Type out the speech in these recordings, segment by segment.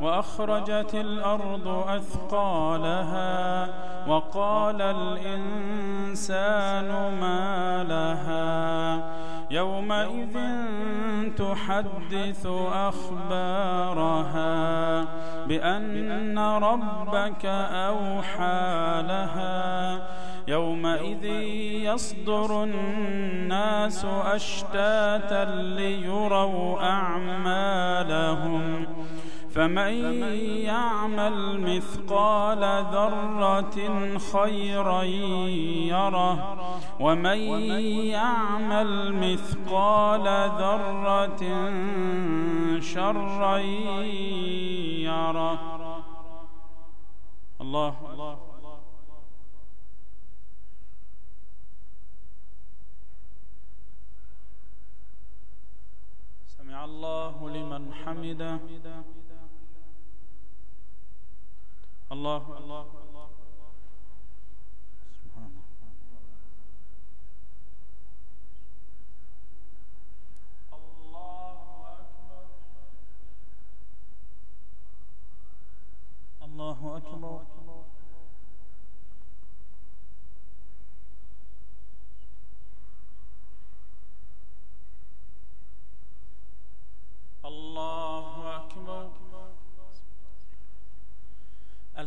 وأخرجت الأرض أثقالها وقال الإنسان ما لها يومئذ تحدث أخبارها بأن ربك أوحى لها يومئذ يصدر الناس أشتاتا ليروا أعمالهم فمن يعمل مثقال ذرة خيرا يره ومن يعمل مثقال ذرة شرا يره. الله. سمع الله لمن حمده. الله. الله سبحانه الله أكبر. الله أكبر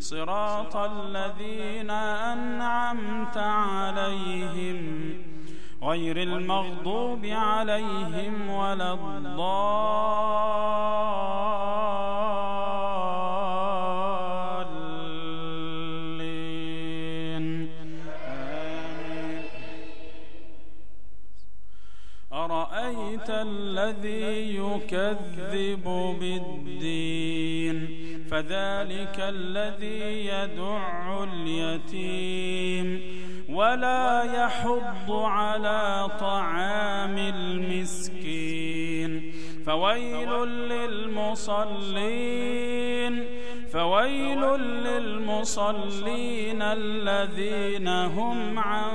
صراط الذين أنعمت عليهم غير المغضوب عليهم ولا الضالين. آمين أرأيت الذي يكذب بالدين؟ فذلك الذي يدع اليتيم ولا يحض على طعام المسكين فويل للمصلين فويل للمصلين الذين هم عن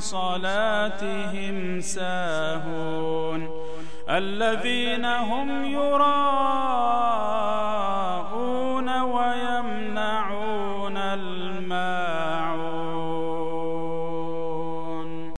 صلاتهم ساهون الذين هم يراءون